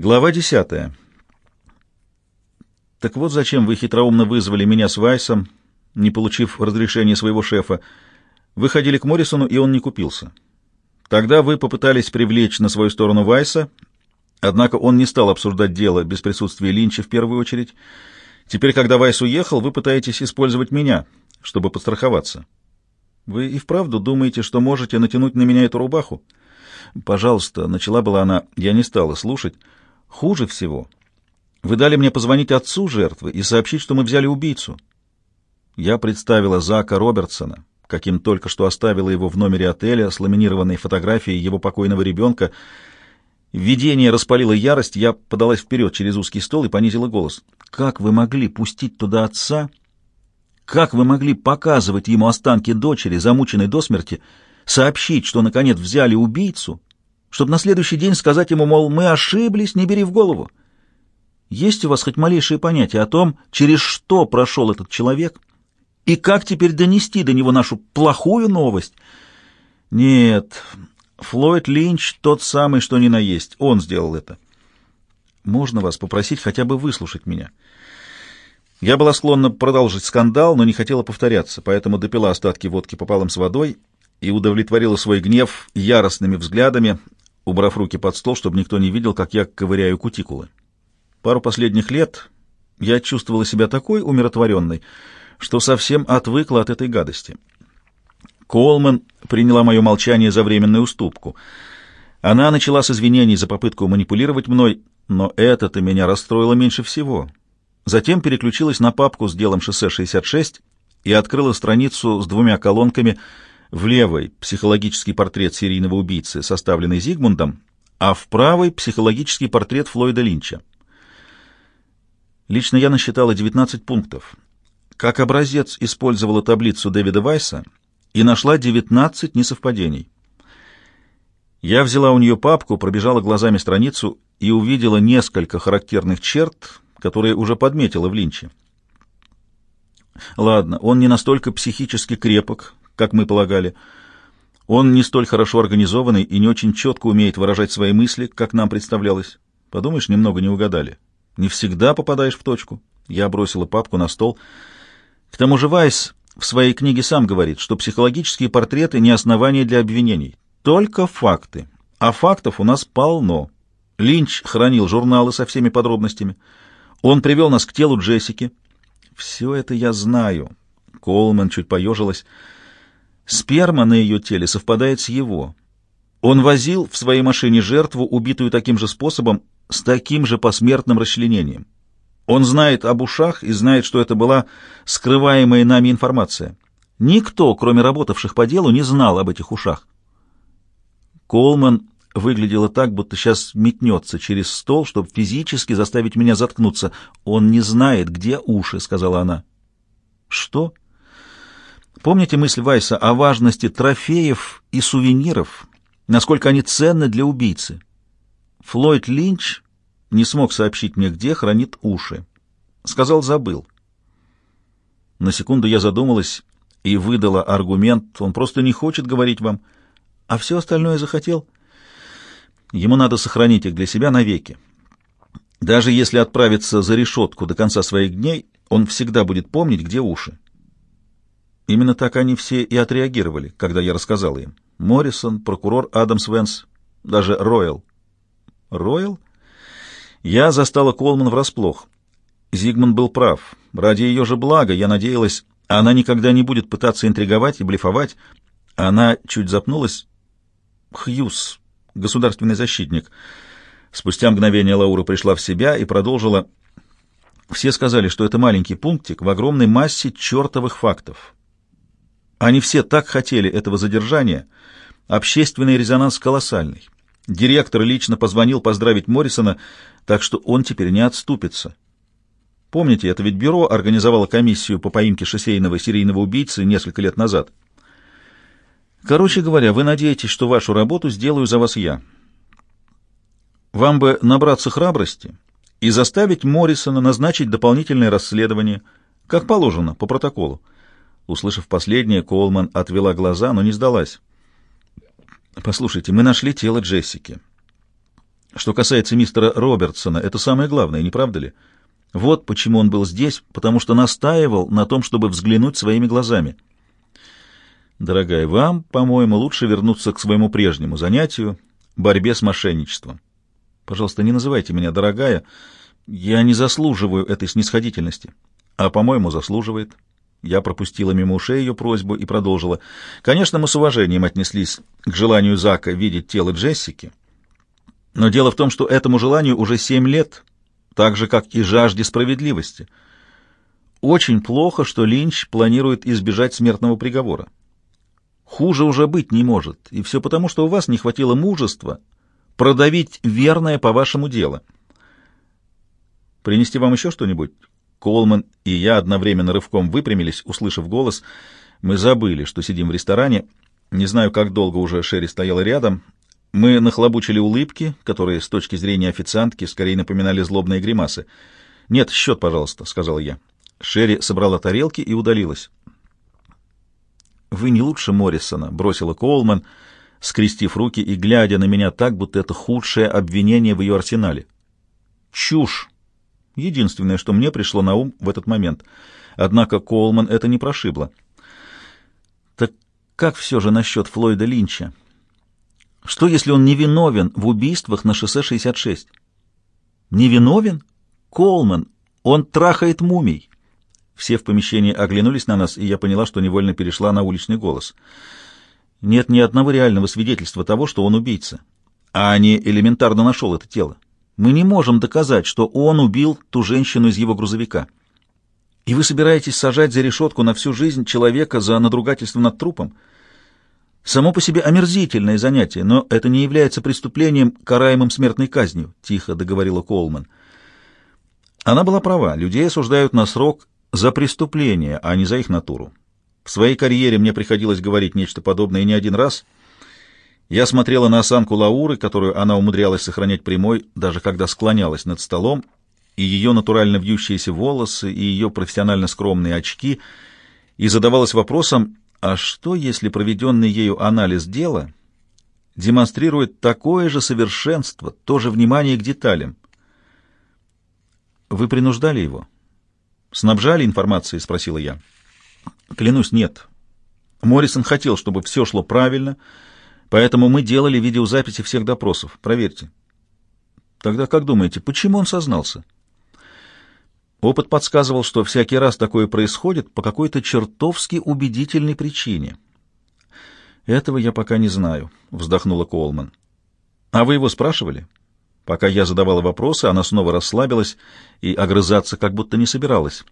Глава десятая. Так вот зачем вы хитроумно вызвали меня с Вайсом, не получив разрешения своего шефа. Вы ходили к Моррисону, и он не купился. Тогда вы попытались привлечь на свою сторону Вайса, однако он не стал обсуждать дело без присутствия Линча в первую очередь. Теперь, когда Вайс уехал, вы пытаетесь использовать меня, чтобы подстраховаться. Вы и вправду думаете, что можете натянуть на меня эту рубаху? Пожалуйста, начала была она, я не стала слушать. Хуже всего. Вы дали мне позвонить отцу жертвы и сообщить, что мы взяли убийцу. Я представила Зака Робертсона, каким только что оставила его в номере отеля с ламинированной фотографией его покойного ребенка. Видение распалило ярость, я подалась вперед через узкий стол и понизила голос. «Как вы могли пустить туда отца? Как вы могли показывать ему останки дочери, замученной до смерти, сообщить, что, наконец, взяли убийцу, чтобы на следующий день сказать ему, мол, мы ошиблись, не бери в голову? Есть у вас хоть малейшее понятие о том, через что прошел этот человек, и как теперь донести до него нашу плохую новость? Нет, Флойд Линч тот самый, что ни на есть. Он сделал это. Можно вас попросить хотя бы выслушать меня? Я была склонна продолжить скандал, но не хотела повторяться, поэтому допила остатки водки пополам с водой и удовлетворила свой гнев яростными взглядами, убрав руки под стол, чтобы никто не видел, как я ковыряю кутикулы. Пару последних лет я чувствовала себя такой умиротворенной, что совсем отвыкла от этой гадости. Колман приняла мое молчание за временную уступку. Она начала с извинений за попытку манипулировать мной, но это-то меня расстроило меньше всего. Затем переключилась на папку с делом шоссе 66 и открыла страницу с двумя колонками в левой — психологический портрет серийного убийцы, составленный Зигмундом, а в правой — психологический портрет Флойда Линча. Лично я насчитала 19 пунктов. Как образец использовала таблицу Дэвида Вайса и нашла 19 несовпадений. Я взяла у нее папку, пробежала глазами страницу и увидела несколько характерных черт, которые уже подметила в Линче. Ладно, он не настолько психически крепок, как мы полагали. Он не столь хорошо организованный и не очень четко умеет выражать свои мысли, как нам представлялось. Подумаешь, немного не угадали. Не всегда попадаешь в точку. Я бросила папку на стол. К тому же Вайс в своей книге сам говорит, что психологические портреты не основания для обвинений, только факты. А фактов у нас полно. Линч хранил журналы со всеми подробностями. Он привел нас к телу Джессики. Все это я знаю. Колман чуть поежилась. Сперма на ее теле совпадает с его. Он возил в своей машине жертву, убитую таким же способом, с таким же посмертным расчленением. Он знает об ушах и знает, что это была скрываемая нами информация. Никто, кроме работавших по делу, не знал об этих ушах. Колман выглядела так, будто сейчас метнется через стол, чтобы физически заставить меня заткнуться. «Он не знает, где уши», — сказала она. «Что?» Помните мысль Вайса о важности трофеев и сувениров, насколько они ценны для убийцы? Флойд Линч не смог сообщить мне, где хранит уши. Сказал, забыл. На секунду я задумалась и выдала аргумент, он просто не хочет говорить вам, а все остальное захотел. Ему надо сохранить их для себя навеки. Даже если отправиться за решетку до конца своих дней, он всегда будет помнить, где уши. Именно так они все и отреагировали, когда я рассказал им. Моррисон, прокурор Адамс Венс, даже Ройл. Ройл? Я застала Колман врасплох. Зигмунд был прав. Ради ее же блага, я надеялась, она никогда не будет пытаться интриговать и блефовать. Она чуть запнулась. Хьюз, государственный защитник. Спустя мгновение Лаура пришла в себя и продолжила. Все сказали, что это маленький пунктик в огромной массе чертовых фактов. Они все так хотели этого задержания. Общественный резонанс колоссальный. Директор лично позвонил поздравить Моррисона, так что он теперь не отступится. Помните, это ведь бюро организовало комиссию по поимке шоссейного серийного убийцы несколько лет назад. Короче говоря, вы надеетесь, что вашу работу сделаю за вас я. Вам бы набраться храбрости и заставить Моррисона назначить дополнительное расследование, как положено, по протоколу. Услышав последнее, Колман отвела глаза, но не сдалась. «Послушайте, мы нашли тело Джессики. Что касается мистера Робертсона, это самое главное, не правда ли? Вот почему он был здесь, потому что настаивал на том, чтобы взглянуть своими глазами. Дорогая, вам, по-моему, лучше вернуться к своему прежнему занятию — борьбе с мошенничеством. Пожалуйста, не называйте меня дорогая. Я не заслуживаю этой снисходительности. А, по-моему, заслуживает. Я пропустила мимо ушей ее просьбу и продолжила. Конечно, мы с уважением отнеслись к желанию Зака видеть тело Джессики. Но дело в том, что этому желанию уже семь лет, так же, как и жажде справедливости. Очень плохо, что Линч планирует избежать смертного приговора. Хуже уже быть не может, и все потому, что у вас не хватило мужества продавить верное по-вашему дело. Принести вам еще что-нибудь? Колман и я одновременно рывком выпрямились, услышав голос. Мы забыли, что сидим в ресторане. Не знаю, как долго уже Шерри стояла рядом. Мы нахлобучили улыбки, которые с точки зрения официантки скорее напоминали злобные гримасы. «Нет, счет, пожалуйста», — сказал я. Шерри собрала тарелки и удалилась. «Вы не лучше Моррисона», — бросила Коулман, скрестив руки и глядя на меня так, будто это худшее обвинение в ее арсенале. «Чушь!» Единственное, что мне пришло на ум в этот момент. Однако Коулман это не прошибло. Так как все же насчет Флойда Линча? Что, если он невиновен в убийствах на шоссе 66? Невиновен? Колман, он трахает мумий. Все в помещении оглянулись на нас, и я поняла, что невольно перешла на уличный голос. Нет ни одного реального свидетельства того, что он убийца, а не элементарно нашел это тело. Мы не можем доказать, что он убил ту женщину из его грузовика. И вы собираетесь сажать за решетку на всю жизнь человека за надругательство над трупом? Само по себе омерзительное занятие, но это не является преступлением, караемым смертной казнью, — тихо договорила Коулман. Она была права. Людей осуждают на срок за преступление, а не за их натуру. В своей карьере мне приходилось говорить нечто подобное не один раз — я смотрела на осанку Лауры, которую она умудрялась сохранять прямой, даже когда склонялась над столом, и ее натурально вьющиеся волосы, и ее профессионально скромные очки, и задавалась вопросом, а что, если проведенный ею анализ дела демонстрирует такое же совершенство, то же внимание к деталям? «Вы принуждали его?» «Снабжали информацией?» — спросила я. «Клянусь, нет. Моррисон хотел, чтобы все шло правильно», — Поэтому мы делали видеозаписи всех допросов. Проверьте. Тогда как думаете, почему он сознался? Опыт подсказывал, что всякий раз такое происходит по какой-то чертовски убедительной причине. Этого я пока не знаю, вздохнула Колман. А вы его спрашивали? Пока я задавала вопросы, она снова расслабилась и огрызаться как будто не собиралась.